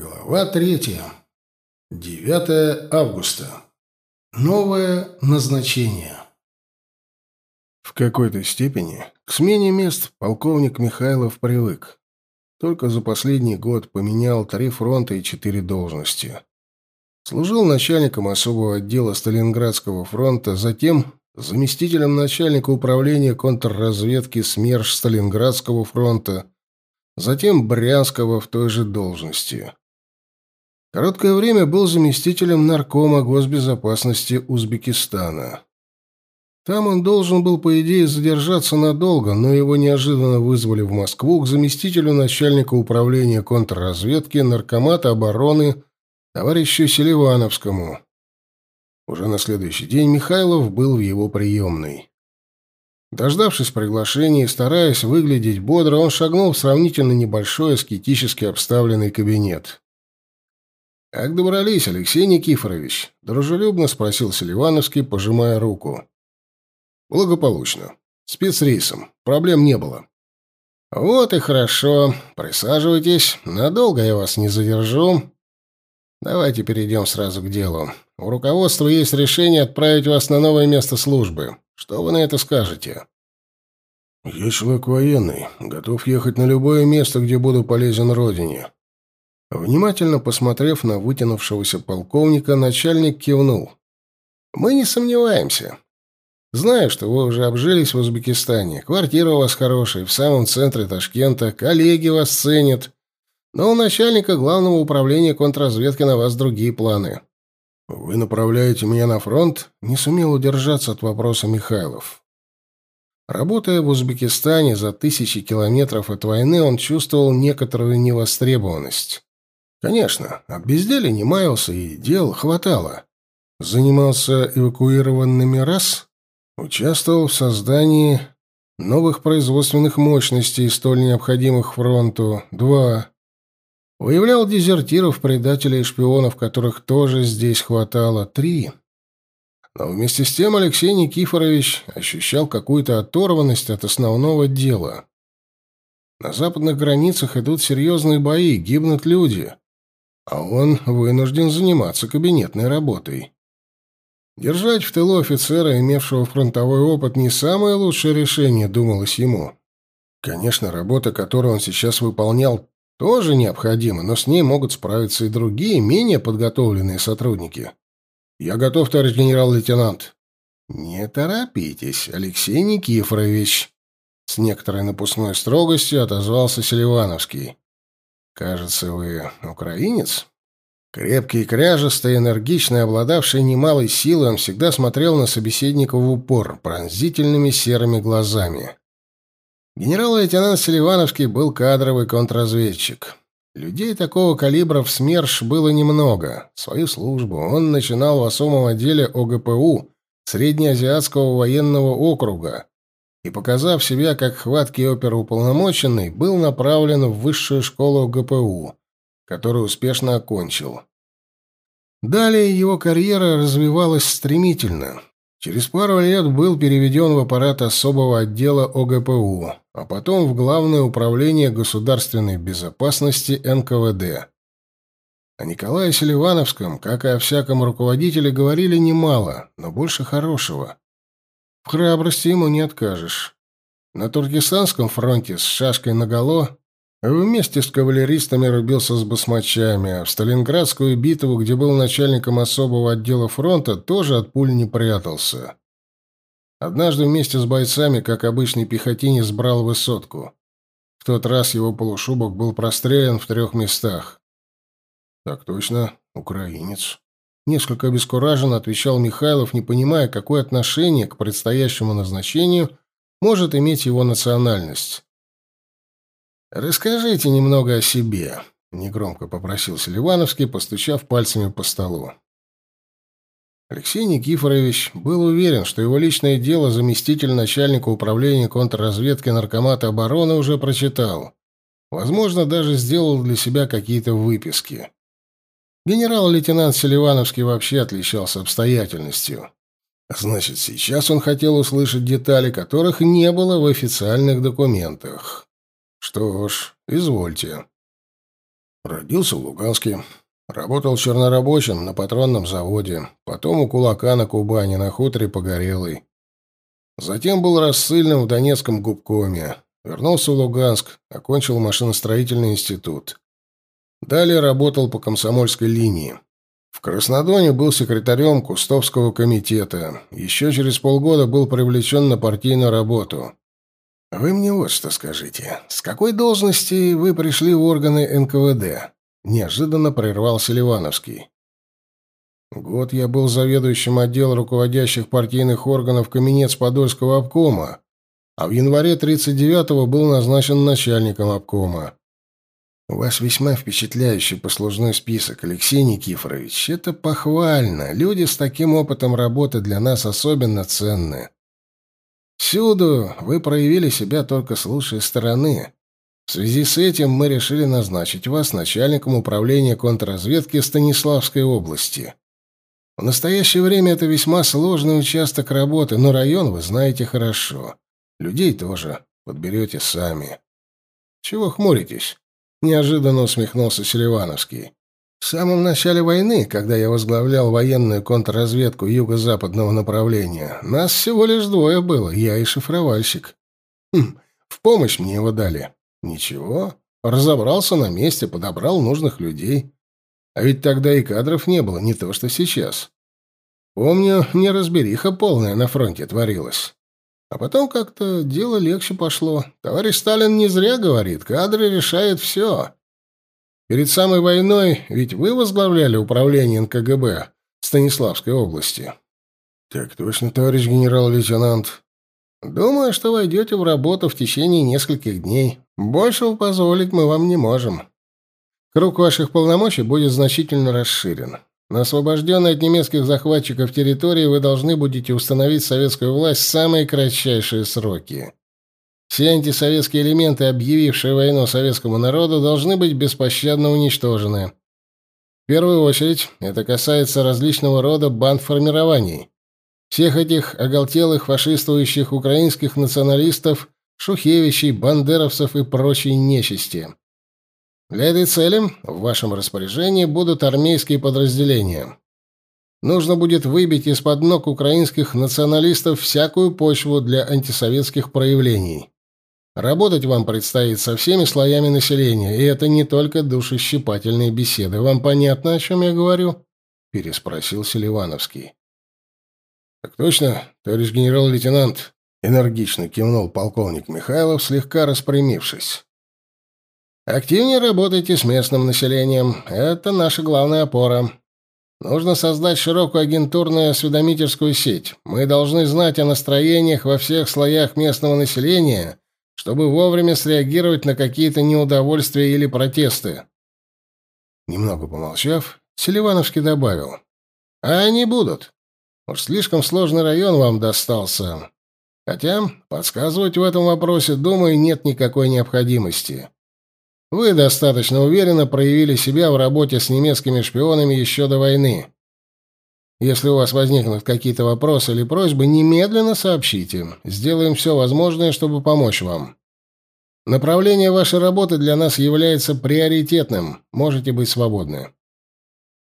Глава третья. 9 августа. Новое назначение. В какой-то степени к смене мест полковник Михайлов привык. Только за последний год поменял три фронта и четыре должности. Служил начальником особого отдела Сталинградского фронта, затем заместителем начальника управления контрразведки СМЕРШ Сталинградского фронта, затем Брянского в той же должности. Короткое время был заместителем наркома госбезопасности Узбекистана. Там он должен был, по идее, задержаться надолго, но его неожиданно вызвали в Москву к заместителю начальника управления контрразведки Наркомата обороны товарищу Селивановскому. Уже на следующий день Михайлов был в его приемной. Дождавшись приглашения и стараясь выглядеть бодро, он шагнул в сравнительно небольшой аскетически обставленный кабинет. «Как добрались, Алексей Никифорович?» — дружелюбно спросил Селивановский, пожимая руку. «Благополучно. Спецрейсом. Проблем не было». «Вот и хорошо. Присаживайтесь. Надолго я вас не задержу. Давайте перейдем сразу к делу. У руководства есть решение отправить вас на новое место службы. Что вы на это скажете?» «Я человек военный. Готов ехать на любое место, где буду полезен Родине. Внимательно посмотрев на вытянувшегося полковника, начальник кивнул. «Мы не сомневаемся. Знаю, что вы уже обжились в Узбекистане. Квартира у вас хорошая, в самом центре Ташкента, коллеги вас ценят. Но у начальника главного управления контрразведки на вас другие планы». «Вы направляете меня на фронт?» — не сумел удержаться от вопроса Михайлов. Работая в Узбекистане за тысячи километров от войны, он чувствовал некоторую невостребованность. Конечно, от безделия не маялся и дел хватало. Занимался эвакуированными раз, участвовал в создании новых производственных мощностей, столь необходимых фронту, два. Выявлял дезертиров, предателей и шпионов, которых тоже здесь хватало, три. Но вместе с тем Алексей Никифорович ощущал какую-то оторванность от основного дела. На западных границах идут серьезные бои, гибнут люди а он вынужден заниматься кабинетной работой. Держать в тылу офицера, имевшего фронтовой опыт, не самое лучшее решение, думалось ему. Конечно, работа, которую он сейчас выполнял, тоже необходима, но с ней могут справиться и другие, менее подготовленные сотрудники. «Я готов, товарищ генерал-лейтенант». «Не торопитесь, Алексей Никифорович», — с некоторой напускной строгостью отозвался Селивановский. «Кажется, вы украинец?» Крепкий, кряжестый, энергичный, обладавший немалой силой, он всегда смотрел на собеседника в упор, пронзительными серыми глазами. Генерал-лейтенант Селивановский был кадровый контрразведчик. Людей такого калибра в СМЕРШ было немного. Свою службу он начинал в особом отделе ОГПУ Среднеазиатского военного округа, и, показав себя как хваткий оперуполномоченный, был направлен в высшую школу ГПУ, которую успешно окончил. Далее его карьера развивалась стремительно. Через пару лет был переведен в аппарат особого отдела ОГПУ, а потом в Главное управление государственной безопасности НКВД. О Николае Селивановском, как и о всяком руководителе, говорили немало, но больше хорошего. Храбрости ему не откажешь. На Туркестанском фронте с шашкой наголо вместе с кавалеристами рубился с басмачами, а в Сталинградскую битву, где был начальником особого отдела фронта, тоже от пуль не прятался. Однажды вместе с бойцами, как обычный пехотинец, брал высотку. В тот раз его полушубок был прострелен в трех местах. Так точно, украинец. Несколько обескураженно отвечал Михайлов, не понимая, какое отношение к предстоящему назначению может иметь его национальность. «Расскажите немного о себе», — негромко попросил Селивановский, постучав пальцами по столу. Алексей Никифорович был уверен, что его личное дело заместитель начальника управления контрразведки Наркомата обороны уже прочитал. Возможно, даже сделал для себя какие-то выписки. Генерал-лейтенант Селивановский вообще отличался обстоятельностью. Значит, сейчас он хотел услышать детали, которых не было в официальных документах. Что ж, извольте. Родился в Луганске. Работал чернорабочим на патронном заводе, потом у кулака на Кубани, на хуторе Погорелый. Затем был рассыльным в Донецком губкоме. Вернулся в Луганск, окончил машиностроительный институт. Далее работал по комсомольской линии. В Краснодоне был секретарем Кустовского комитета. Еще через полгода был привлечен на партийную работу. «Вы мне вот что скажите. С какой должности вы пришли в органы НКВД?» Неожиданно прервался Ливановский. «Год я был заведующим отдела руководящих партийных органов Каменец-Подольского обкома, а в январе 39-го был назначен начальником обкома. У вас весьма впечатляющий послужной список, Алексей Никифорович. Это похвально. Люди с таким опытом работы для нас особенно ценны. Всюду вы проявили себя только с лучшей стороны. В связи с этим мы решили назначить вас начальником управления контрразведки Станиславской области. В настоящее время это весьма сложный участок работы, но район вы знаете хорошо. Людей тоже подберете сами. Чего хмуритесь? Неожиданно усмехнулся Селивановский. В самом начале войны, когда я возглавлял военную контрразведку юго-западного направления, нас всего лишь двое было, я и шифровальщик. Хм, в помощь мне его дали. Ничего, разобрался на месте, подобрал нужных людей. А ведь тогда и кадров не было, не то что сейчас. Помню, неразбериха полная на фронте творилась. А потом как-то дело легче пошло. Товарищ Сталин не зря говорит, кадры решают все. Перед самой войной ведь вы возглавляли управление НКГБ Станиславской области. Так точно, товарищ генерал-лейтенант. Думаю, что войдете в работу в течение нескольких дней. Большего позволить мы вам не можем. Круг ваших полномочий будет значительно расширен. На освобожденной от немецких захватчиков территории вы должны будете установить советскую власть в самые кратчайшие сроки. Все антисоветские элементы, объявившие войну советскому народу, должны быть беспощадно уничтожены. В первую очередь, это касается различного рода бандформирований. Всех этих оголтелых фашистующих украинских националистов, шухевичей, бандеровцев и прочей нечисти. Для этой цели в вашем распоряжении будут армейские подразделения. Нужно будет выбить из-под ног украинских националистов всякую почву для антисоветских проявлений. Работать вам предстоит со всеми слоями населения, и это не только душещипательные беседы. Вам понятно, о чем я говорю?» — переспросил Селивановский. «Так точно, товарищ генерал-лейтенант», — энергично кивнул полковник Михайлов, слегка распрямившись. Активнее работайте с местным населением. Это наша главная опора. Нужно создать широкую агентурную осведомительскую сеть. Мы должны знать о настроениях во всех слоях местного населения, чтобы вовремя среагировать на какие-то неудовольствия или протесты. Немного помолчав, Селивановский добавил. А они будут. Уж слишком сложный район вам достался. Хотя подсказывать в этом вопросе, думаю, нет никакой необходимости. Вы достаточно уверенно проявили себя в работе с немецкими шпионами еще до войны. Если у вас возникнут какие-то вопросы или просьбы, немедленно сообщите. Сделаем все возможное, чтобы помочь вам. Направление вашей работы для нас является приоритетным. Можете быть свободны.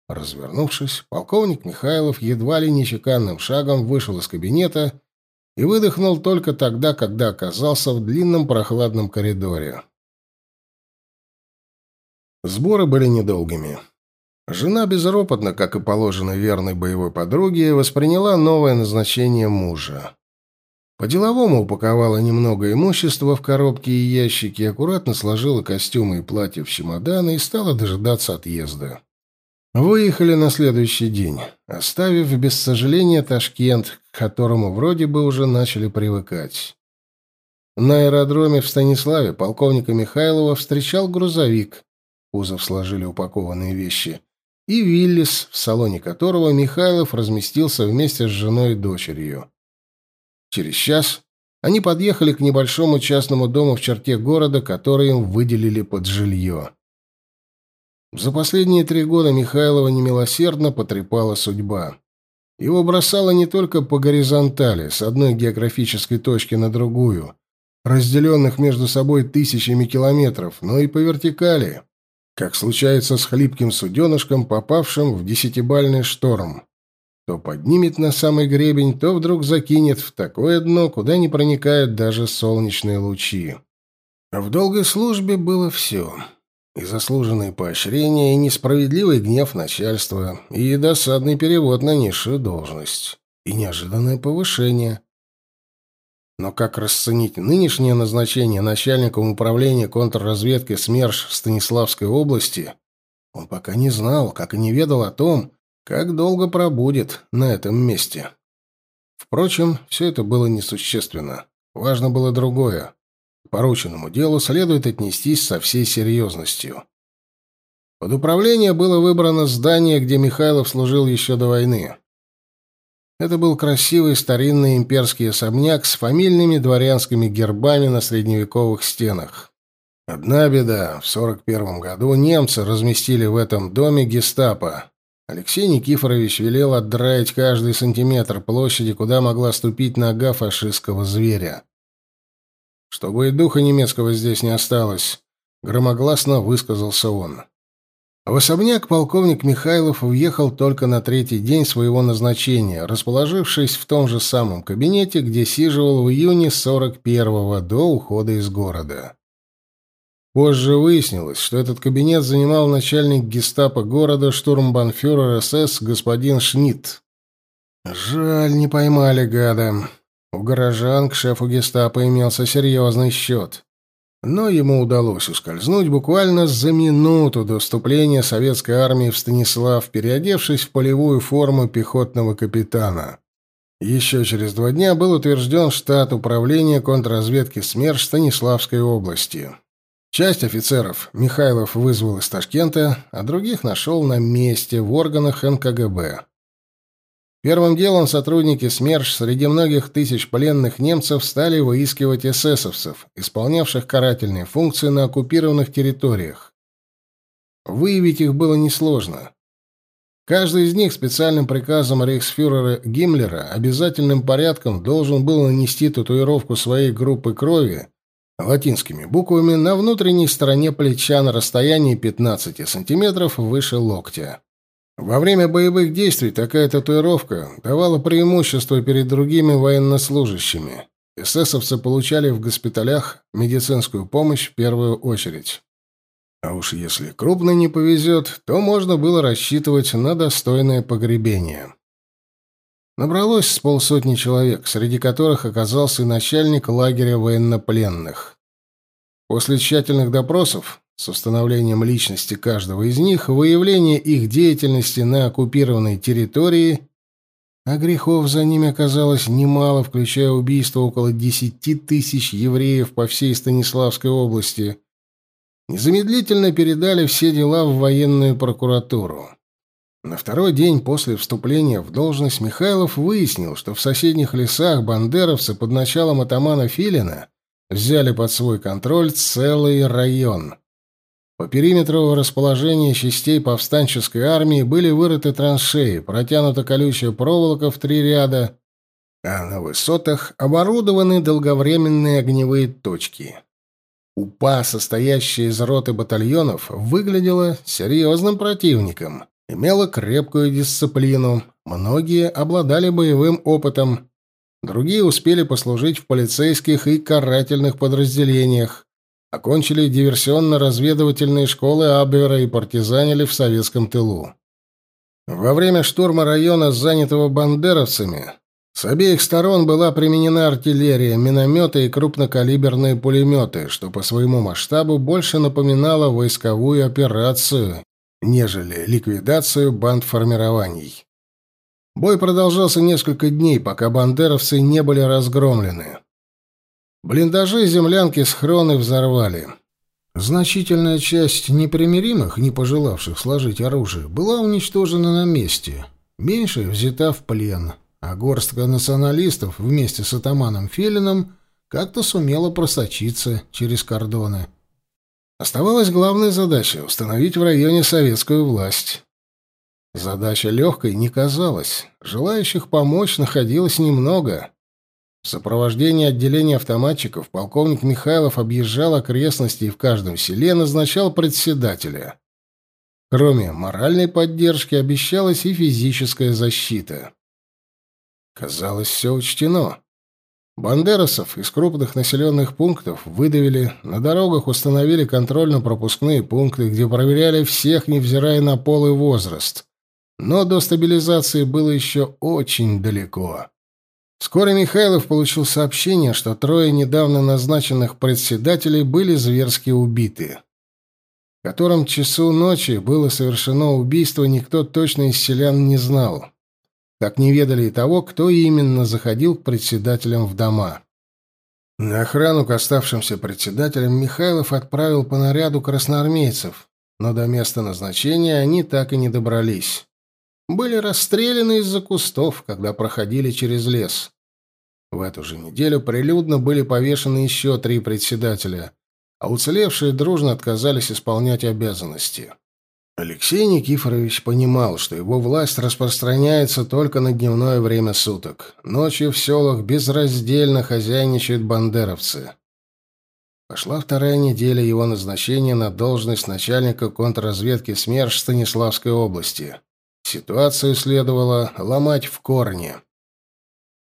Развернувшись, полковник Михайлов едва ли не чеканным шагом вышел из кабинета и выдохнул только тогда, когда оказался в длинном прохладном коридоре. Сборы были недолгими. Жена безропотно, как и положено верной боевой подруге, восприняла новое назначение мужа. По-деловому упаковала немного имущества в коробки и ящики, аккуратно сложила костюмы и платья в чемоданы и стала дожидаться отъезда. Выехали на следующий день, оставив без сожаления Ташкент, к которому вроде бы уже начали привыкать. На аэродроме в Станиславе полковника Михайлова встречал грузовик, кузов сложили упакованные вещи, и Виллис, в салоне которого Михайлов разместился вместе с женой и дочерью. Через час они подъехали к небольшому частному дому в черте города, который им выделили под жилье. За последние три года Михайлова немилосердно потрепала судьба. Его бросало не только по горизонтали, с одной географической точки на другую, разделенных между собой тысячами километров, но и по вертикали. Как случается с хлипким суденышком, попавшим в десятибальный шторм. То поднимет на самый гребень, то вдруг закинет в такое дно, куда не проникают даже солнечные лучи. В долгой службе было все. И заслуженные поощрения, и несправедливый гнев начальства, и досадный перевод на низшую должность, и неожиданное повышение. Но как расценить нынешнее назначение начальником управления контрразведки СМЕРШ Станиславской области, он пока не знал, как и не ведал о том, как долго пробудет на этом месте. Впрочем, все это было несущественно. Важно было другое. К порученному делу следует отнестись со всей серьезностью. Под управление было выбрано здание, где Михайлов служил еще до войны. Это был красивый старинный имперский особняк с фамильными дворянскими гербами на средневековых стенах. Одна беда. В 41 году немцы разместили в этом доме гестапо. Алексей Никифорович велел отдраить каждый сантиметр площади, куда могла ступить нога фашистского зверя. «Чтобы и духа немецкого здесь не осталось», — громогласно высказался он. В особняк полковник Михайлов въехал только на третий день своего назначения, расположившись в том же самом кабинете, где сиживал в июне 41-го до ухода из города. Позже выяснилось, что этот кабинет занимал начальник гестапо города штурмбанфюрер СС господин Шнит. Жаль, не поймали гада. У горожан к шефу гестапо имелся серьезный счет но ему удалось ускользнуть буквально за минуту до вступления советской армии в Станислав, переодевшись в полевую форму пехотного капитана. Еще через два дня был утвержден штат управления контрразведки СМЕРШ Станиславской области. Часть офицеров Михайлов вызвал из Ташкента, а других нашел на месте в органах НКГБ. Первым делом сотрудники СМЕРШ среди многих тысяч пленных немцев стали выискивать эсэсовцев, исполнявших карательные функции на оккупированных территориях. Выявить их было несложно. Каждый из них специальным приказом рейхсфюрера Гиммлера обязательным порядком должен был нанести татуировку своей группы крови латинскими буквами на внутренней стороне плеча на расстоянии 15 сантиметров выше локтя. Во время боевых действий такая татуировка давала преимущество перед другими военнослужащими. Эсэсовцы получали в госпиталях медицинскую помощь в первую очередь. А уж если крупно не повезет, то можно было рассчитывать на достойное погребение. Набралось с полсотни человек, среди которых оказался и начальник лагеря военнопленных. После тщательных допросов с установлением личности каждого из них, выявление их деятельности на оккупированной территории, а грехов за ними оказалось немало, включая убийство около десяти тысяч евреев по всей Станиславской области, незамедлительно передали все дела в военную прокуратуру. На второй день после вступления в должность Михайлов выяснил, что в соседних лесах бандеровцы под началом атамана Филина взяли под свой контроль целый район. По периметру расположения частей повстанческой армии были вырыты траншеи, протянута колючая проволока в три ряда, а на высотах оборудованы долговременные огневые точки. УПА, состоящая из роты батальонов, выглядела серьезным противником, имела крепкую дисциплину, многие обладали боевым опытом, другие успели послужить в полицейских и карательных подразделениях, окончили диверсионно-разведывательные школы Абвера и партизанили в советском тылу. Во время штурма района, занятого бандеровцами, с обеих сторон была применена артиллерия, минометы и крупнокалиберные пулеметы, что по своему масштабу больше напоминало войсковую операцию, нежели ликвидацию бандформирований. Бой продолжался несколько дней, пока бандеровцы не были разгромлены. Блиндажи землянки схроны взорвали. Значительная часть непримиримых, не пожелавших сложить оружие, была уничтожена на месте, меньшая взята в плен, а горстка националистов вместе с атаманом Филином как-то сумела просочиться через кордоны. Оставалась главная задача — установить в районе советскую власть. Задача легкой не казалась. Желающих помочь находилось немного. В сопровождении отделения автоматчиков полковник Михайлов объезжал окрестности и в каждом селе назначал председателя. Кроме моральной поддержки обещалась и физическая защита. Казалось, все учтено. Бандерасов из крупных населенных пунктов выдавили, на дорогах установили контрольно-пропускные пункты, где проверяли всех, невзирая на пол и возраст. Но до стабилизации было еще очень далеко. Вскоре Михайлов получил сообщение, что трое недавно назначенных председателей были зверски убиты. В котором часу ночи было совершено убийство, никто точно из селян не знал. Как не ведали и того, кто именно заходил к председателям в дома. На охрану к оставшимся председателям Михайлов отправил по наряду красноармейцев, но до места назначения они так и не добрались были расстреляны из-за кустов, когда проходили через лес. В эту же неделю прилюдно были повешены еще три председателя, а уцелевшие дружно отказались исполнять обязанности. Алексей Никифорович понимал, что его власть распространяется только на дневное время суток. Ночью в селах безраздельно хозяйничают бандеровцы. Пошла вторая неделя его назначения на должность начальника контрразведки СМЕРШ Станиславской области. Ситуацию следовало ломать в корне.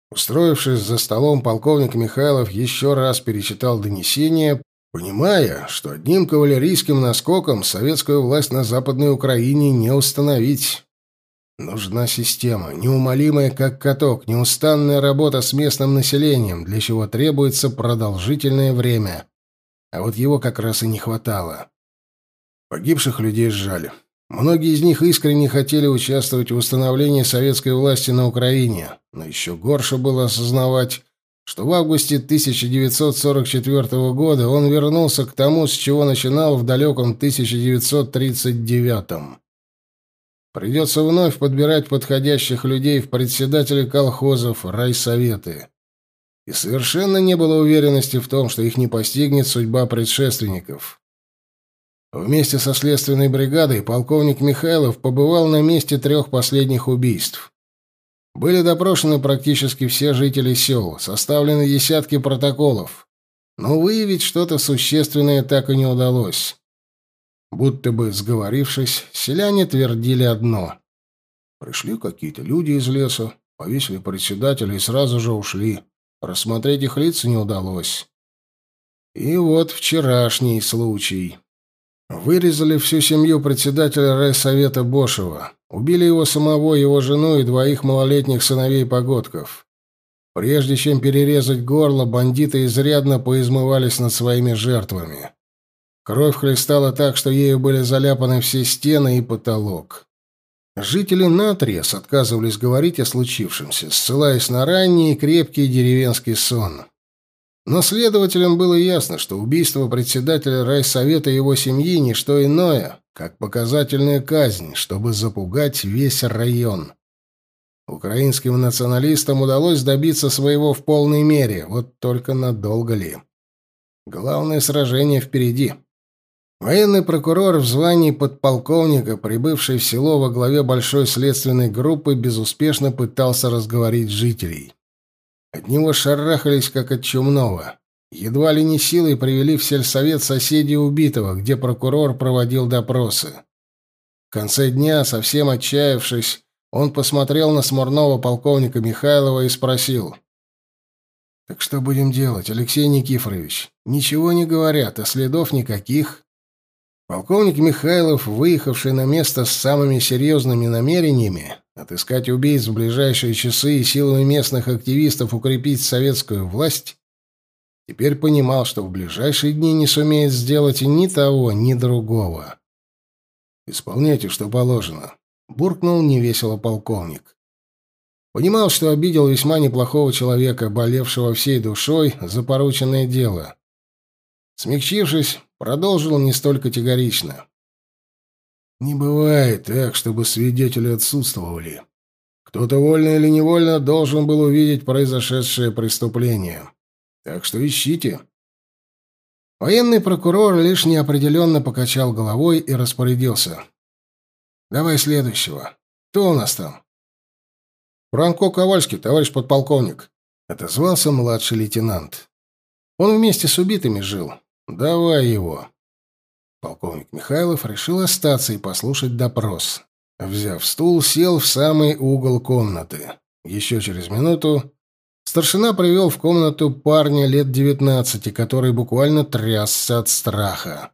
Устроившись за столом, полковник Михайлов еще раз перечитал донесение, понимая, что одним кавалерийским наскоком советскую власть на Западной Украине не установить. Нужна система, неумолимая как каток, неустанная работа с местным населением, для чего требуется продолжительное время. А вот его как раз и не хватало. Погибших людей сжали. Многие из них искренне хотели участвовать в установлении советской власти на Украине, но еще горше было осознавать, что в августе 1944 года он вернулся к тому, с чего начинал в далеком 1939 -м. Придется вновь подбирать подходящих людей в председатели колхозов, райсоветы. И совершенно не было уверенности в том, что их не постигнет судьба предшественников. Вместе со следственной бригадой полковник Михайлов побывал на месте трех последних убийств. Были допрошены практически все жители сел, составлены десятки протоколов, но выявить что-то существенное так и не удалось. Будто бы сговорившись, селяне твердили одно. Пришли какие-то люди из леса, повесили председателя и сразу же ушли. Рассмотреть их лица не удалось. И вот вчерашний случай. Вырезали всю семью председателя райсовета Бошева. Убили его самого, его жену и двоих малолетних сыновей погодков. Прежде чем перерезать горло, бандиты изрядно поизмывались над своими жертвами. Кровь хлестала так, что ею были заляпаны все стены и потолок. Жители наотрез отказывались говорить о случившемся, ссылаясь на ранний и крепкий деревенский сон. Но следователям было ясно, что убийство председателя райсовета и его семьи – не что иное, как показательная казнь, чтобы запугать весь район. Украинским националистам удалось добиться своего в полной мере, вот только надолго ли. Главное сражение впереди. Военный прокурор в звании подполковника, прибывший в село во главе большой следственной группы, безуспешно пытался разговорить жителей. От него шарахались, как от чумного. Едва ли не силой привели в сельсовет соседей убитого, где прокурор проводил допросы. В конце дня, совсем отчаявшись, он посмотрел на смурного полковника Михайлова и спросил. «Так что будем делать, Алексей Никифорович? Ничего не говорят, а следов никаких». Полковник Михайлов, выехавший на место с самыми серьезными намерениями, отыскать убийц в ближайшие часы и силами местных активистов укрепить советскую власть, теперь понимал, что в ближайшие дни не сумеет сделать ни того, ни другого. «Исполняйте, что положено», — буркнул невесело полковник. Понимал, что обидел весьма неплохого человека, болевшего всей душой за порученное дело. Смягчившись, продолжил не столь категорично. «Не бывает так, чтобы свидетели отсутствовали. Кто-то вольно или невольно должен был увидеть произошедшее преступление. Так что ищите». Военный прокурор лишь неопределенно покачал головой и распорядился. «Давай следующего. Кто у нас там?» «Франко Ковальский, товарищ подполковник», — отозвался младший лейтенант. «Он вместе с убитыми жил. Давай его. Полковник Михайлов решил остаться и послушать допрос. Взяв стул, сел в самый угол комнаты. Еще через минуту старшина привел в комнату парня лет девятнадцати, который буквально трясся от страха.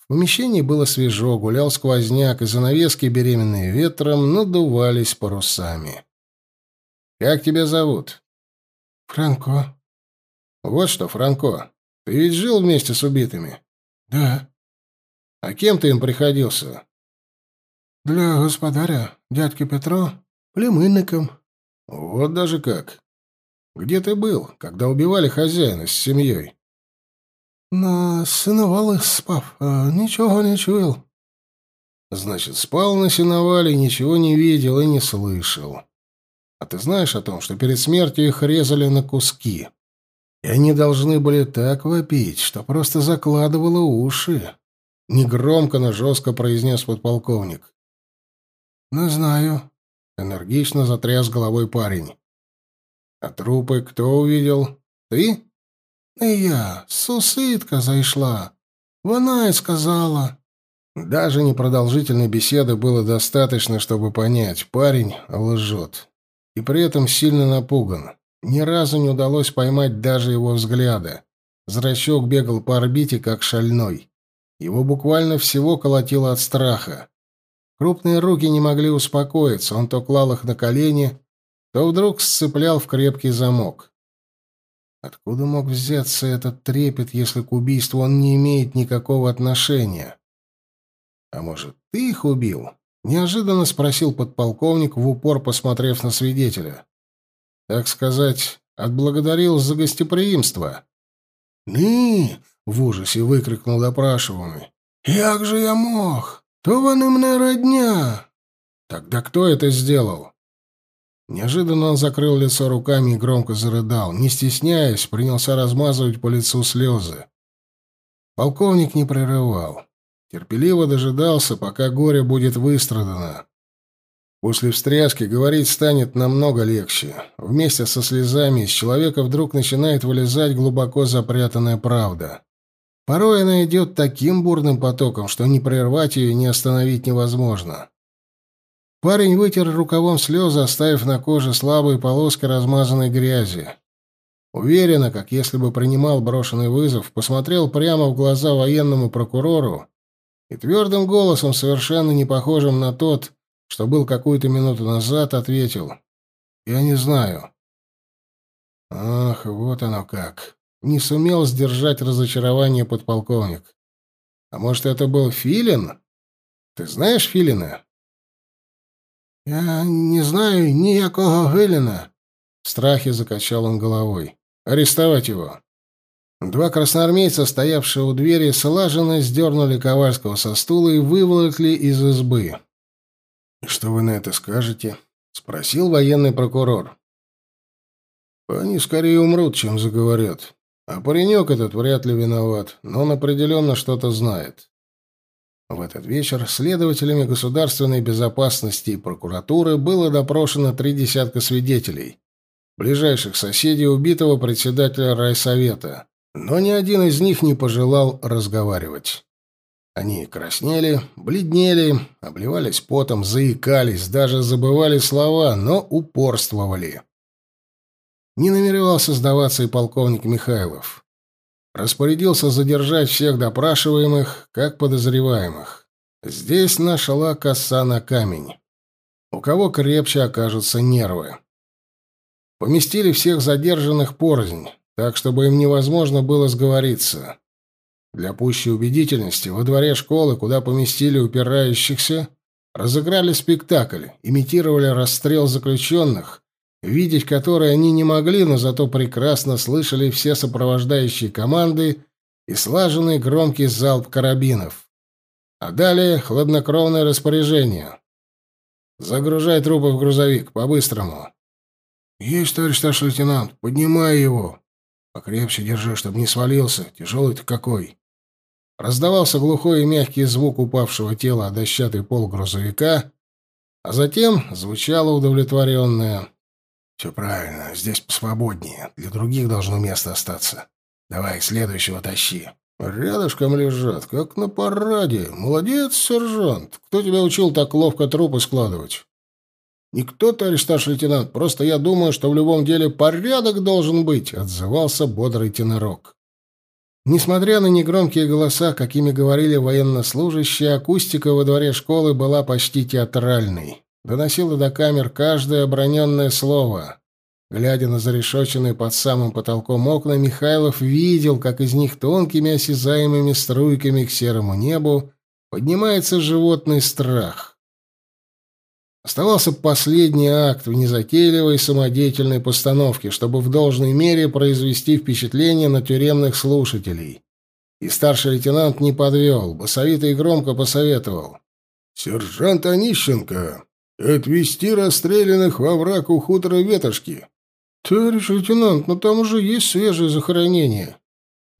В помещении было свежо, гулял сквозняк, и занавески, беременные ветром, надувались парусами. «Как тебя зовут?» «Франко». «Вот что, Франко, ты ведь жил вместе с убитыми?» «Да». «А кем ты им приходился?» «Для господаря, дядьки Петро, племынником». «Вот даже как. Где ты был, когда убивали хозяина с семьей?» «На сеновалах спав, а ничего не чуял». «Значит, спал на сеновале, ничего не видел и не слышал. А ты знаешь о том, что перед смертью их резали на куски?» И они должны были так вопить, что просто закладывало уши. Негромко, но жестко произнес подполковник. «Не знаю», — энергично затряс головой парень. «А трупы кто увидел? Ты?» «И я. Сусидка зайшла. Вона и сказала». Даже непродолжительной беседы было достаточно, чтобы понять, парень лжет. И при этом сильно напуган. Ни разу не удалось поймать даже его взгляда. Зрачок бегал по орбите, как шальной. Его буквально всего колотило от страха. Крупные руки не могли успокоиться, он то клал их на колени, то вдруг сцеплял в крепкий замок. Откуда мог взяться этот трепет, если к убийству он не имеет никакого отношения? А может, ты их убил? Неожиданно спросил подполковник, в упор посмотрев на свидетеля так сказать, отблагодарил за гостеприимство. «Ні!» — в ужасе выкрикнул допрашиваемый. «Як же я мог? То вони мне родня!» «Тогда кто это сделал?» Неожиданно он закрыл лицо руками и громко зарыдал. Не стесняясь, принялся размазывать по лицу слезы. Полковник не прерывал. Терпеливо дожидался, пока горе будет выстрадано. После встряски говорить станет намного легче. Вместе со слезами из человека вдруг начинает вылезать глубоко запрятанная правда. Порой она идет таким бурным потоком, что не прервать ее и не остановить невозможно. Парень вытер рукавом слезы, оставив на коже слабые полоски размазанной грязи. Уверенно, как если бы принимал брошенный вызов, посмотрел прямо в глаза военному прокурору и твердым голосом, совершенно не похожим на тот, что был какую-то минуту назад, ответил. «Я не знаю». Ах, вот оно как. Не сумел сдержать разочарование подполковник. А может, это был Филин? Ты знаешь Филина? Я не знаю никакого Филина. В страхе закачал он головой. Арестовать его. Два красноармейца, стоявшие у двери, слаженно сдернули Ковальского со стула и выволокли из избы. «Что вы на это скажете?» — спросил военный прокурор. «Они скорее умрут, чем заговорят. А паренек этот вряд ли виноват, но он определенно что-то знает». В этот вечер следователями государственной безопасности и прокуратуры было допрошено три десятка свидетелей, ближайших соседей убитого председателя райсовета, но ни один из них не пожелал разговаривать. Они краснели, бледнели, обливались потом, заикались, даже забывали слова, но упорствовали. Не намеревался сдаваться и полковник Михайлов. Распорядился задержать всех допрашиваемых, как подозреваемых. Здесь нашла коса на камень. У кого крепче окажутся нервы. Поместили всех задержанных порознь, так, чтобы им невозможно было сговориться. Для пущей убедительности во дворе школы, куда поместили упирающихся, разыграли спектакль, имитировали расстрел заключенных, видеть который они не могли, но зато прекрасно слышали все сопровождающие команды и слаженный громкий залп карабинов. А далее хладнокровное распоряжение. «Загружай трупы в грузовик, по-быстрому». «Есть, товарищ старший лейтенант, поднимай его». «Покрепче держи, чтобы не свалился. Тяжелый-то какой». Раздавался глухой и мягкий звук упавшего тела о дощатый пол грузовика, а затем звучало удовлетворенное. «Все правильно, здесь посвободнее. Для других должно место остаться. Давай, следующего тащи». Рядышком лежат, как на параде. Молодец, сержант. Кто тебя учил так ловко трупы складывать? Никто, товарищ старший лейтенант. Просто я думаю, что в любом деле порядок должен быть, отзывался бодрый тенорок. Несмотря на негромкие голоса, какими говорили военнослужащие, акустика во дворе школы была почти театральной. Доносила до камер каждое оброненное слово. Глядя на зарешоченные под самым потолком окна, Михайлов видел, как из них тонкими осязаемыми струйками к серому небу поднимается животный страх. Оставался последний акт в незатейливой самодеятельной постановке, чтобы в должной мере произвести впечатление на тюремных слушателей. И старший лейтенант не подвел, басовито и громко посоветовал. «Сержант Онищенко, отвести расстрелянных во враг у хутора Ветошки. «Товарищ лейтенант, но там уже есть свежее захоронение».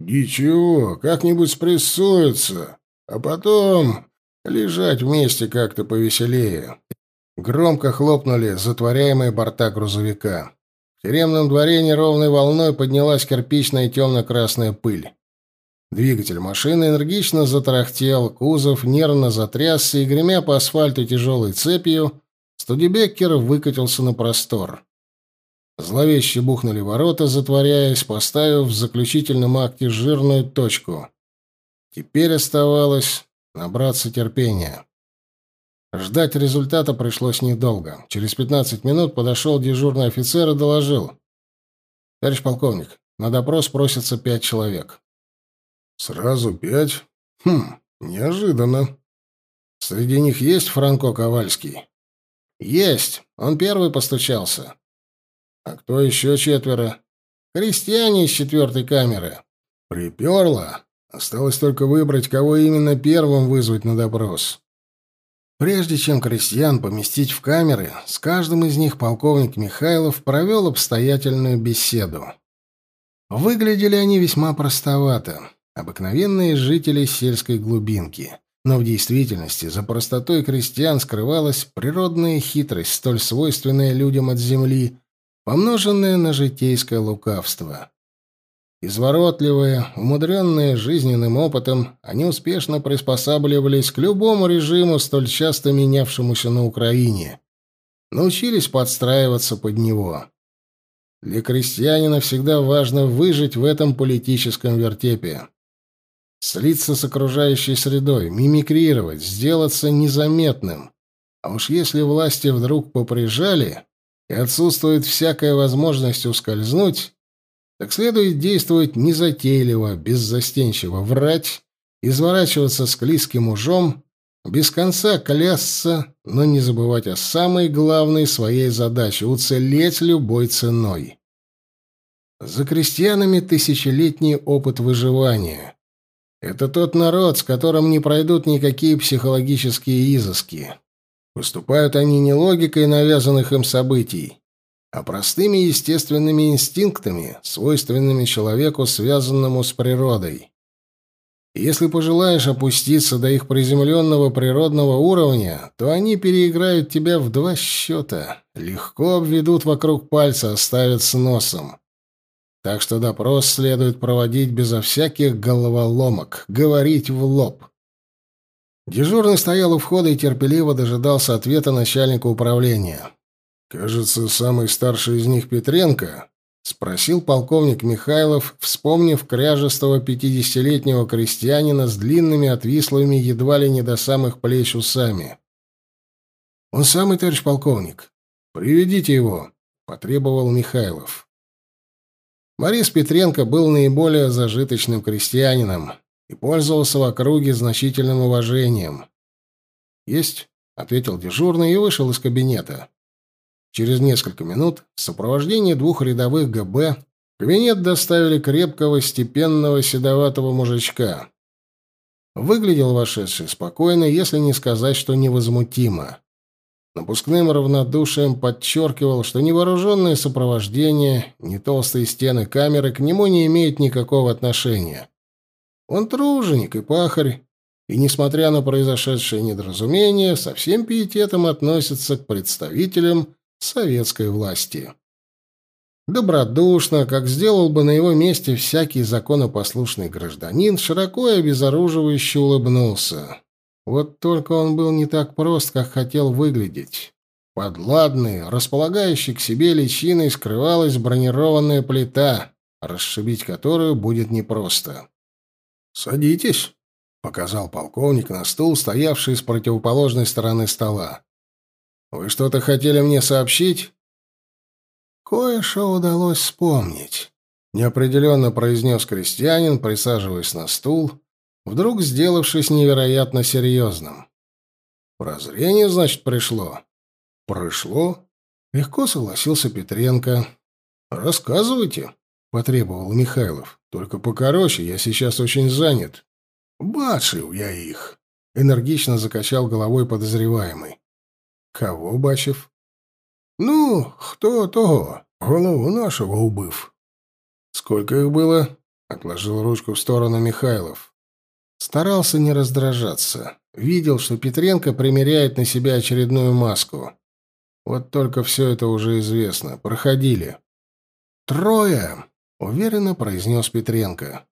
«Ничего, как-нибудь спрессуются, а потом лежать вместе как-то повеселее». Громко хлопнули затворяемые борта грузовика. В тюремном дворе неровной волной поднялась кирпичная темно-красная пыль. Двигатель машины энергично затарахтел, кузов нервно затрясся, и, гремя по асфальту тяжелой цепью, Студебеккер выкатился на простор. Зловеще бухнули ворота, затворяясь, поставив в заключительном акте жирную точку. Теперь оставалось набраться терпения. Ждать результата пришлось недолго. Через пятнадцать минут подошел дежурный офицер и доложил. «Товарищ полковник, на допрос просится пять человек». «Сразу пять? Хм, неожиданно. Среди них есть Франко Ковальский?» «Есть. Он первый постучался. А кто еще четверо? Крестьяне из четвертой камеры. Приперло. Осталось только выбрать, кого именно первым вызвать на допрос. Прежде чем крестьян поместить в камеры, с каждым из них полковник Михайлов провел обстоятельную беседу. Выглядели они весьма простовато. Обыкновенные жители сельской глубинки. Но в действительности за простотой крестьян скрывалась природная хитрость, столь свойственная людям от земли, помноженное на житейское лукавство. Изворотливые, умудренные жизненным опытом, они успешно приспосабливались к любому режиму, столь часто менявшемуся на Украине. Научились подстраиваться под него. Для крестьянина всегда важно выжить в этом политическом вертепе. Слиться с окружающей средой, мимикрировать, сделаться незаметным. А уж если власти вдруг поприжали, и отсутствует всякая возможность ускользнуть, так следует действовать незатейливо, беззастенчиво, врать, изворачиваться с клизким ужом, без конца клясться, но не забывать о самой главной своей задаче — уцелеть любой ценой. За крестьянами тысячелетний опыт выживания. Это тот народ, с которым не пройдут никакие психологические изыски. Поступают они не логикой навязанных им событий, а простыми естественными инстинктами, свойственными человеку, связанному с природой. Если пожелаешь опуститься до их приземленного природного уровня, то они переиграют тебя в два счета, легко обведут вокруг пальца, оставят с носом. Так что допрос следует проводить безо всяких головоломок, говорить в лоб. Дежурный стоял у входа и терпеливо дожидался ответа начальника управления. «Кажется, самый старший из них Петренко?» — спросил полковник Михайлов, вспомнив кряжестого пятидесятилетнего крестьянина с длинными отвислыми едва ли не до самых плеч усами. «Он самый, товарищ полковник. Приведите его», — потребовал Михайлов. Борис Петренко был наиболее зажиточным крестьянином, и пользовался в округе значительным уважением. «Есть», — ответил дежурный и вышел из кабинета. Через несколько минут в сопровождении двух рядовых ГБ кабинет доставили крепкого, степенного, седоватого мужичка. Выглядел вошедший спокойно, если не сказать, что невозмутимо. Напускным равнодушием подчеркивал, что ни вооруженное сопровождение, ни толстые стены камеры к нему не имеют никакого отношения. Он труженик и пахарь, и, несмотря на произошедшее недоразумение, со всем пиететом относится к представителям советской власти. Добродушно, как сделал бы на его месте всякий законопослушный гражданин, широко и обезоруживающе улыбнулся. Вот только он был не так прост, как хотел выглядеть. Под ладной, располагающей к себе личиной скрывалась бронированная плита, расшибить которую будет непросто. «Садитесь», — показал полковник на стул, стоявший с противоположной стороны стола. «Вы что-то хотели мне сообщить?» «Кое-что удалось вспомнить», — неопределенно произнес крестьянин, присаживаясь на стул, вдруг сделавшись невероятно серьезным. «Прозрение, значит, пришло?» «Пришло?» — легко согласился Петренко. «Рассказывайте», — потребовал Михайлов. «Только покороче, я сейчас очень занят». «Бачив я их», — энергично закачал головой подозреваемый. «Кого бачив?» Ну, хто того, голову нашего убив. Сколько их было? Отложил ручку в сторону Михайлов. Старался не раздражаться. Видел, что Петренко примеряет на себя очередную маску. Вот только все это уже известно. Проходили. «Трое!» — уверенно произнес Петренко.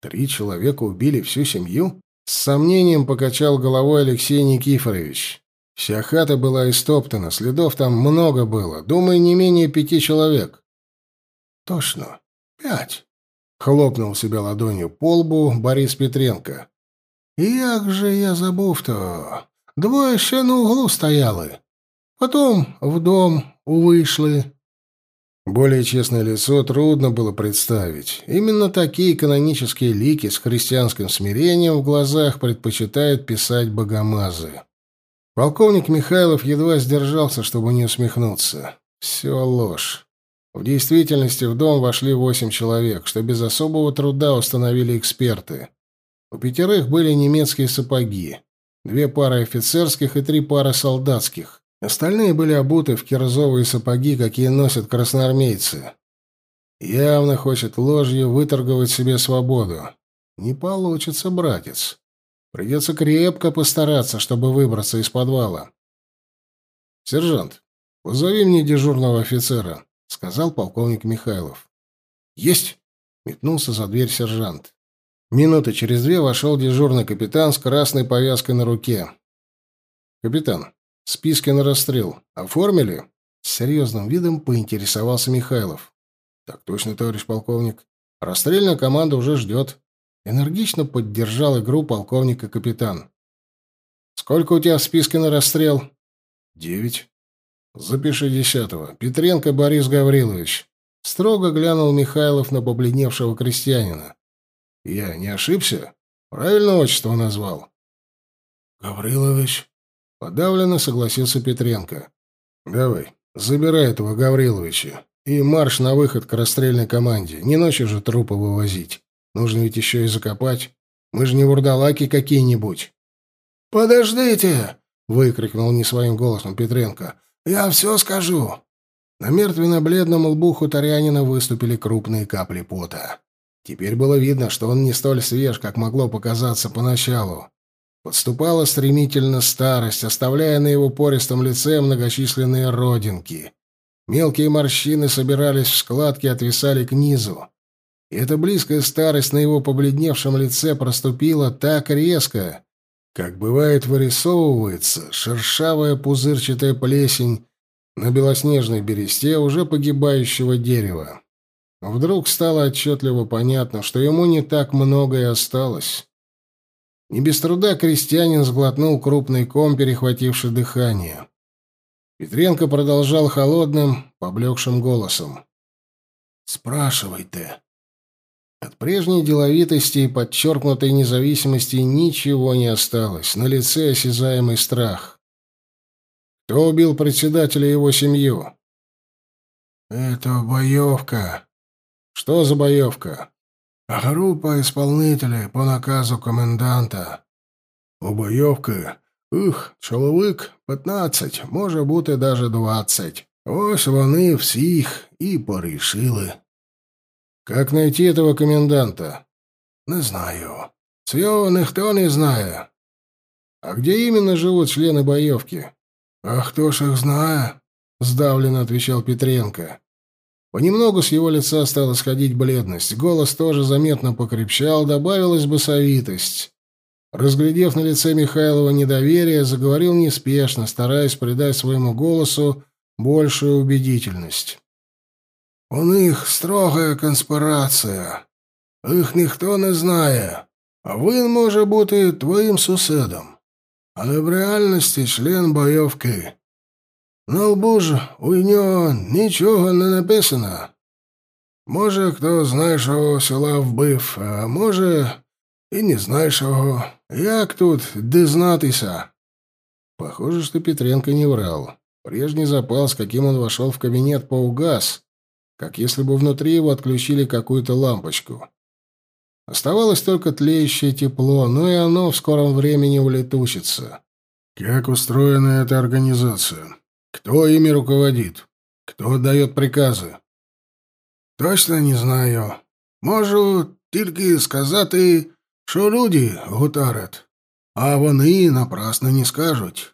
«Три человека убили всю семью?» С сомнением покачал головой Алексей Никифорович. Вся хата была истоптана, следов там много было, думаю, не менее пяти человек. Точно, пять. Хлопнул себя ладонью по лбу Борис Петренко. Як же я забув-то? Двое ще на углу стояли. Потом в дом вышли. Более честное лицо трудно было представить. Именно такие канонические лики с христианским смирением в глазах предпочитают писать богомазы. Полковник Михайлов едва сдержался, чтобы не усмехнуться. Все ложь. В действительности в дом вошли восемь человек, что без особого труда установили эксперты. У пятерых были немецкие сапоги, две пары офицерских и три пары солдатских. Остальные были обуты в кирзовые сапоги, какие носят красноармейцы. Явно хочет ложью выторговать себе свободу. Не получится, братец. Придется крепко постараться, чтобы выбраться из подвала. «Сержант, позови мне дежурного офицера», — сказал полковник Михайлов. «Есть!» — метнулся за дверь сержант. Минуты через две вошел дежурный капитан с красной повязкой на руке. «Капитан, списки на расстрел оформили?» С серьезным видом поинтересовался Михайлов. «Так точно, товарищ полковник. Расстрельная команда уже ждет. Энергично поддержал игру полковника капитан. «Сколько у тебя в списке на расстрел?» «Девять». «Запиши десятого. Петренко Борис Гаврилович». Строго глянул Михайлов на побледневшего крестьянина. «Я не ошибся? Правильно отчество назвал?» «Гаврилович?» Подавленно согласился Петренко. «Давай, забирай этого Гавриловича и марш на выход к расстрельной команде. Не ночью же трупы вывозить». Нужно ведь еще и закопать. Мы же не вурдалаки какие-нибудь. «Подождите!» — выкрикнул не своим голосом Петренко. «Я все скажу!» На мертвенно-бледном лбу хуторянина выступили крупные капли пота. Теперь было видно, что он не столь свеж, как могло показаться поначалу. Подступала стремительно старость, оставляя на его пористом лице многочисленные родинки. Мелкие морщины собирались в складки и отвисали к низу. Эта близкая старость на его побледневшем лице проступила так резко, как бывает вырисовывается шершавая пузырчатая плесень на белоснежной бересте уже погибающего дерева. Вдруг стало отчетливо понятно, что ему не так много и осталось. Не без труда крестьянин сглотнул крупный ком, перехвативший дыхание. Петренко продолжал холодным, поблекшим голосом. «Спрашивай ты». От прежней деловитости и подчеркнутой независимости ничего не осталось, на лице осязаемый страх. Кто убил председателя и его семью? Это боевка. Что за боевка? Группа исполнителей по наказу коменданта. У боевки, ух, чоловік 15, може бути даже 20. Ось вони всіх і порішили. Как найти этого коменданта? Не знаю. Цього ніхто не знає. А где именно живут члены боевки? А кто ж их знает? Сдавленно отвечал Петренко. Понемногу с его лица стала сходить бледность, голос тоже заметно покрепчал, добавилась басовитость. Разглядев на лице Михайлова недоверие, заговорил неспешно, стараясь придать своему голосу большую убедительность. «У них строгая конспирація. Їх ніхто не знає, а він може бути твоїм сусідом, але в реальності член бойовки. На лбу ж у нього нічого не написано. Може, хто з нашого села вбив, а може, і не з нашого. Як тут дізнатися? Похоже, что Петренко не врал. Прежний запал, с каким он вошел в кабинет, поугас, как если бы внутри его отключили какую-то лампочку. Оставалось только тлеющее тепло, но и оно в скором времени улетучится. Как устроена эта организация? Кто ими руководит? Кто отдает приказы? Точно не знаю. Можу тільки сказати, що люди гутарять, а вони напрасно не скажуть.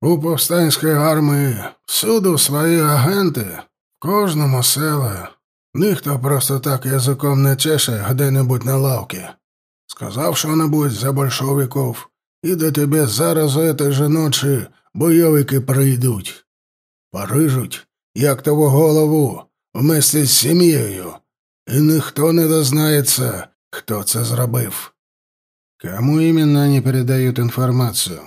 У повстанської армії всюду свої агенти, в Кожному селі. Ніхто просто так язиком не чеше де-небудь на лавці. Сказав що-небудь за большевиків, і до тебе зараз этой же ночі бойовики прийдуть. Порижуть, як того голову, вместе з сім'єю, і ніхто не дознається, хто це зробив. Кому іменно вони передають інформацію?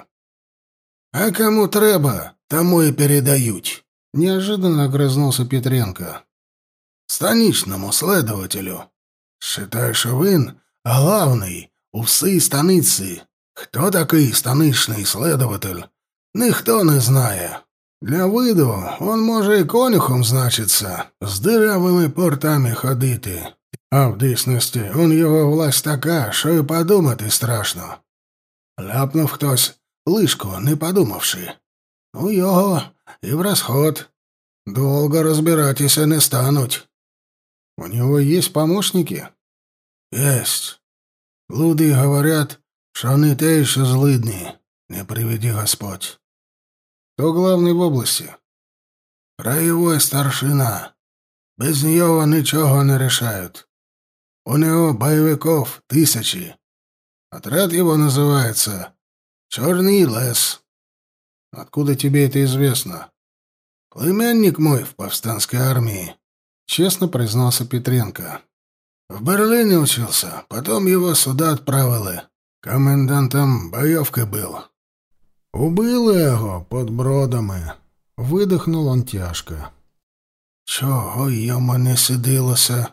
А кому треба, тому і передають. Неожиданно огрызнулся Петренко. Станичному следователю. Считаю, що він главний у всій станиці. Хто такий станичний следователь? Ніхто не знає. Для виду он може і конюхом значиться, з дирявими портами ходити. А в дійсності он його власть така, що й подумати страшно. Ляпнув хтось лишку, не подумавши. У його і в розход. Долго розбиратися не стануть. У него есть помощники? Есть. Люди говорят, что они те еще злыдни. Не приведи Господь. Кто главный в области? Краєвой старшина. Без нього нічого не решают. У него боевиков тысячи. Отряд его называется «Черный лес». Откуда тебе это известно? Племянник мой в повстанской армии. Честно признался Петренко. В Берлине учился, потом его сюда отправили. Комендантом бойовки был. Убили його під бродами. Видихнув он тяжко. Чого йому не сидилося?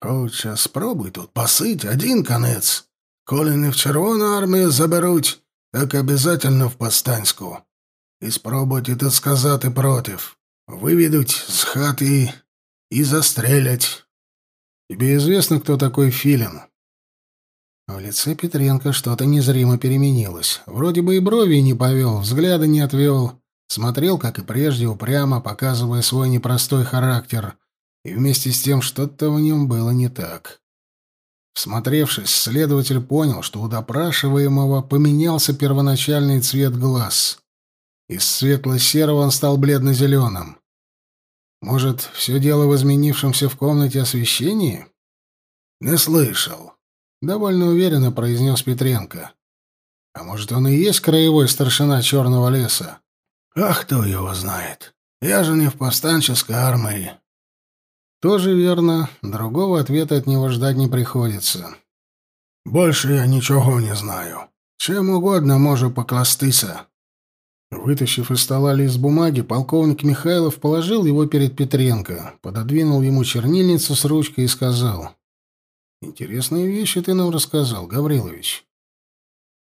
Хоча спробуй тут посить один конець. Коли не в Червону армію заберуть, так обязательно в повстанську. І спробуйте тут сказати против. Виведуть з хати и застрелять. Тебе известно, кто такой Филин?» В лице Петренко что-то незримо переменилось. Вроде бы и брови не повел, взгляда не отвел. Смотрел, как и прежде, упрямо, показывая свой непростой характер. И вместе с тем что-то в нем было не так. Всмотревшись, следователь понял, что у допрашиваемого поменялся первоначальный цвет глаз. Из светло-серого он стал бледно-зеленым. Может, все дело в изменившемся в комнате освещении? Не слышал. Довольно уверенно произнес Петренко. А может, он и есть краевой старшина Черного леса? Ах, кто его знает. Я же не в повстанческой армии. Тоже верно. Другого ответа от него ждать не приходится. Больше я ничего не знаю. Чем угодно можу покластися. Вытащив из стола лист бумаги, полковник Михайлов положил его перед Петренко, пододвинул ему чернильницу с ручкой и сказал. «Интересные вещи ты нам рассказал, Гаврилович».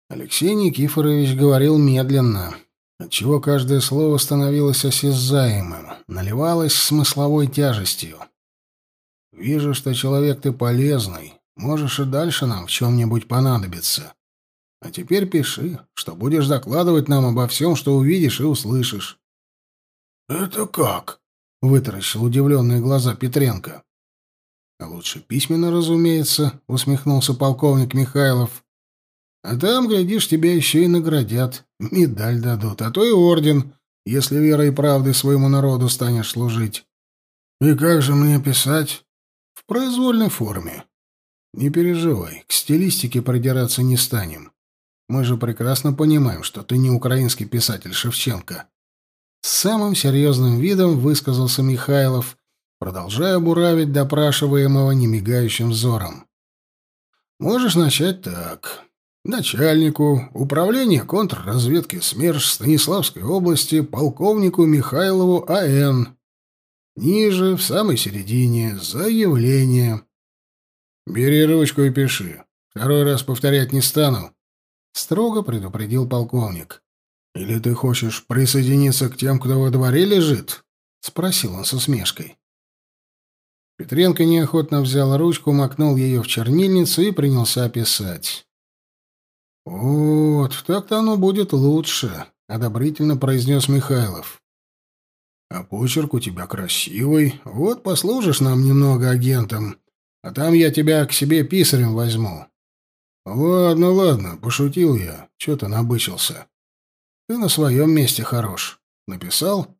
Алексей Никифорович говорил медленно, отчего каждое слово становилось осязаемым, наливалось смысловой тяжестью. «Вижу, что человек ты полезный, можешь и дальше нам в чем-нибудь понадобиться. А теперь пиши, что будешь докладывать нам обо всем, что увидишь и услышишь. — Это как? — вытаращил удивленные глаза Петренко. — А лучше письменно, разумеется, — усмехнулся полковник Михайлов. — А там, глядишь, тебя еще и наградят, медаль дадут, а то и орден, если верой и правдой своему народу станешь служить. «И как же мне писать?» «В произвольной форме. Не переживай, к стилистике придираться не станем. Мы же прекрасно понимаем, что ты не украинский писатель Шевченко». С самым серьезным видом высказался Михайлов, продолжая буравить допрашиваемого немигающим взором. «Можешь начать так. Начальнику управления контрразведки СМЕРШ Станиславской области полковнику Михайлову А.Н. Ниже, в самой середине, заявление. «Бери ручку и пиши. Второй раз повторять не стану», — строго предупредил полковник. «Или ты хочешь присоединиться к тем, кто во дворе лежит?» — спросил он с усмешкой. Петренко неохотно взял ручку, макнул ее в чернильницу и принялся писать. «Вот, так-то оно будет лучше», — одобрительно произнес Михайлов. «А почерк у тебя красивый. Вот послужишь нам немного агентом, а там я тебя к себе писарем возьму». «Ладно, ладно, пошутил я. Чего ты набычился?» «Ты на своем месте хорош. Написал?»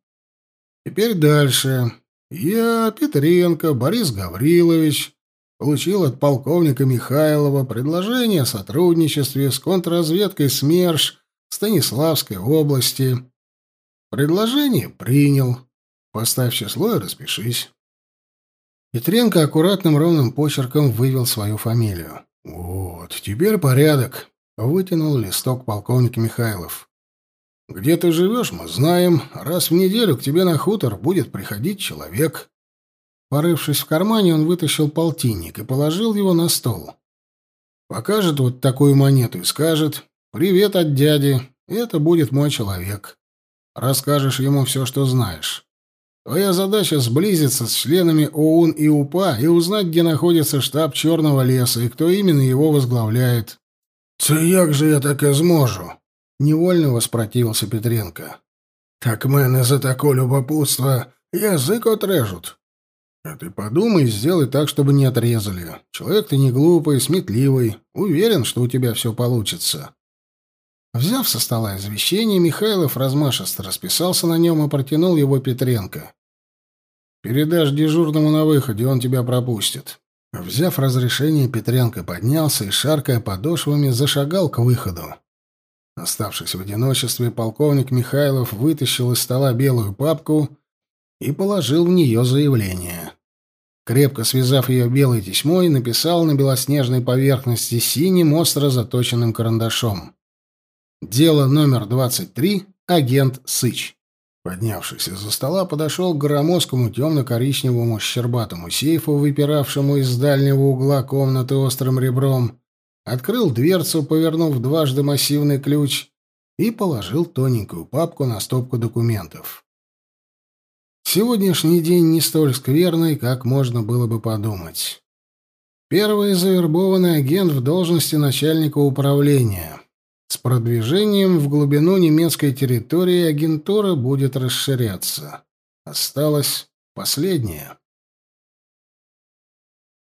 «Теперь дальше. Я, Петренко, Борис Гаврилович, получил от полковника Михайлова предложение о сотрудничестве с контрразведкой СМЕРШ Станиславской области». Предложение принял. Поставь число и распишись. Петренко аккуратным ровным почерком вывел свою фамилию. Вот, теперь порядок. Вытянул листок полковник Михайлов. Где ты живешь, мы знаем. Раз в неделю к тебе на хутор будет приходить человек. Порывшись в кармане, он вытащил полтинник и положил его на стол. Покажет вот такую монету и скажет «Привет от дяди, это будет мой человек». Расскажешь ему все, что знаешь. Твоя задача сблизиться с членами ОУН и УПА и узнать, где находится штаб Черного леса и кто именно его возглавляет. «Це як же я таке зможу?» — невольно воспротивился Петренко. «Так мене за такое любопытство язык отрежут». «А ты подумай, сделай так, чтобы не отрезали. Человек ты не глупый, сметливый. Уверен, что у тебя все получится». Взяв со стола извещение, Михайлов размашисто расписался на нем и протянул его Петренко. «Передашь дежурному на выходе, он тебя пропустит». Взяв разрешение, Петренко поднялся и, шаркая подошвами, зашагал к выходу. Оставшись в одиночестве, полковник Михайлов вытащил из стола белую папку и положил в нее заявление. Крепко связав ее белой тесьмой, написал на белоснежной поверхности синим остро заточенным карандашом. Дело номер 23. Агент Сыч. Поднявшись из-за стола, подошел к громоздкому темно-коричневому щербатому сейфу, выпиравшему из дальнего угла комнаты острым ребром, открыл дверцу, повернув дважды массивный ключ, и положил тоненькую папку на стопку документов. Сегодняшний день не столь скверный, как можно было бы подумать. Первый завербованный агент в должности начальника управления — с продвижением в глубину немецкой территории агентура будет расширяться. Осталось последнее.